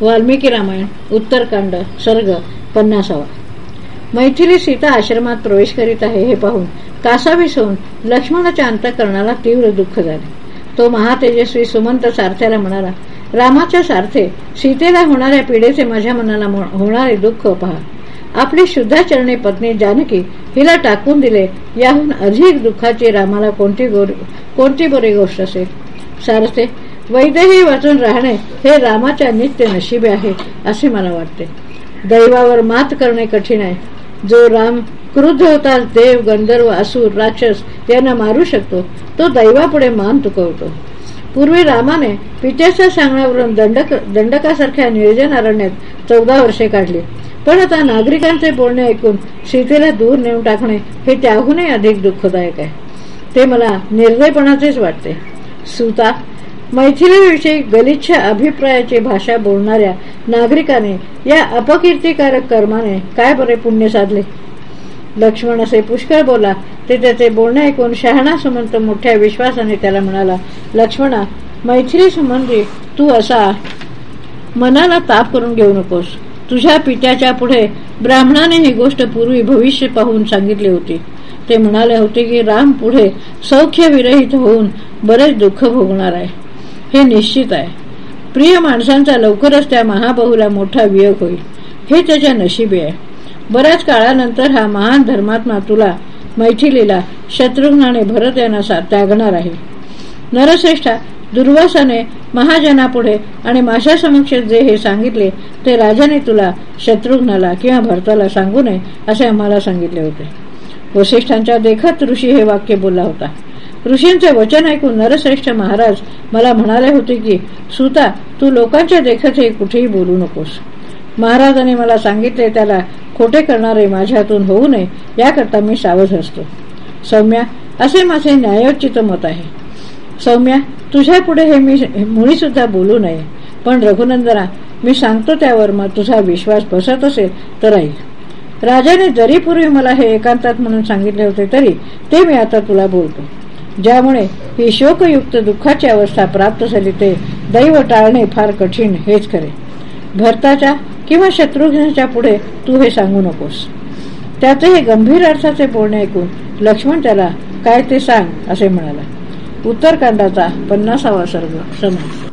वाल्मिकी रामायण उत्तरकांड सर्ग पन्नासावा. मैथिली सीता आश्रमात प्रवेश करीत आहे हे पाहून कासावीस होऊन लक्ष्मणाच्या अंतकरणाला तीव्र दुःख झाले. तो महातेजस्वी सुमंत सारथ्याला म्हणाला रामाच्या सारथे सीतेला होणाऱ्या पिढेचे माझ्या मनाला होणारे दुःख पहा. आपली शुद्धाचरणी पत्नी जानकी हिला टाकून दिले याहून अधिक दुःखाची रामाला कोणती कोणती बरी गोष्ट असेल? सारथे वैद्यही वाचून राहणे हे रामाच्या नित्य नशिबे आहे असे मला वाटते. दैवावर मात करणे कठीण आहे. जो राम क्रुद्ध होता देव गंधर्व असुर राक्षस यांना मारू शकतो तो दैवापुढे मान तुकवतो. पूर्वी रामाने पित्याच्या सांगण्यावरून दंडक दंडकासारख्या नियोजन अरण्यात चौदा वर्षे काढली. पण आता नागरिकांचे बोलणे ऐकून सीतेला दूर नेऊन टाकणे हे त्याहूनही अधिक दुःखदायक आहे. ते मला निर्दयपणाचेच वाटते. सुता मैथिलीविषयी गलिच्छ अभिप्रायाची भाषा बोलणाऱ्या नागरिकाने या अपकीर्तिकारक कर्माने काय बरे पुण्य साधले? लक्ष्मण असे पुष्कळ बोला ते त्याचे बोलणे ऐकून शहाणा सुमंत मोठ्या विश्वासाने त्याला म्हणाला लक्ष्मणा मैथिली संबंधी तू असा मनाला ताप करून घेऊ नकोस. तुझ्या पित्याच्या पुढे ब्राह्मणाने ही गोष्ट पूर्वी भविष्य पाहून सांगितली होती. ते म्हणाले होते की राम पुढे सौख्य विरहित होऊन बरेच दुःख भोगणार आहे. हे निश्चित आहे. प्रिय माणसांचा लवकरच त्या महाबहूला मोठा वियोग होईल. हे त्याच्या नशिबी आहे. बऱ्याच काळानंतर हा महान धर्मात्मा तुला मैथिलीला शत्रुघ्नाने भरत यांना त्यागणार आहे. नरश्रेष्ठा दुर्वासाने महाजनापुढे आणि माझ्या समक्ष जे हे सांगितले ते राजाने तुला शत्रुघ्नाला किंवा भरताला सांगू नये असे आम्हाला सांगितले होते. वसिष्ठांच्या देखत ऋषी हे वाक्य बोलला होता. ऋषींचे वचन ऐकून नरश्रेष्ठ महाराज मला म्हणाले होते की सुता तू लोकांच्या देखतही कुठेही बोलू नकोस. महाराजांनी मला सांगितले त्याला खोटे करणारे माझ्यातून होऊ नये याकरता मी सावध असतो. सौम्या असे माझे न्यायोचित मत आहे. सौम्या तुझ्या पुढे हे मी मुळी सुद्धा बोलू नये. पण रघुनंदना मी सांगतो त्यावर मग तुझा विश्वास बसत असेल तर ऐक. राजाने जरी पूर्वी मला हे एकांतात म्हणून सांगितले होते तरी ते मी आता तुला बोलतो. ज्यामुळे ही शोकयुक्त दुःखाची अवस्था प्राप्त झाली ते दैव टाळणे फार कठीण हेच खरे. भरताच्या किंवा शत्रुघ्नाच्या पुढे तू हे सांगू नकोस. त्याचे हे गंभीर अर्थाचे बोलणे ऐकून लक्ष्मण त्याला काय ते सांग असे म्हणाला. उत्तरकांडाचा पन्नासावा सर्ग समाज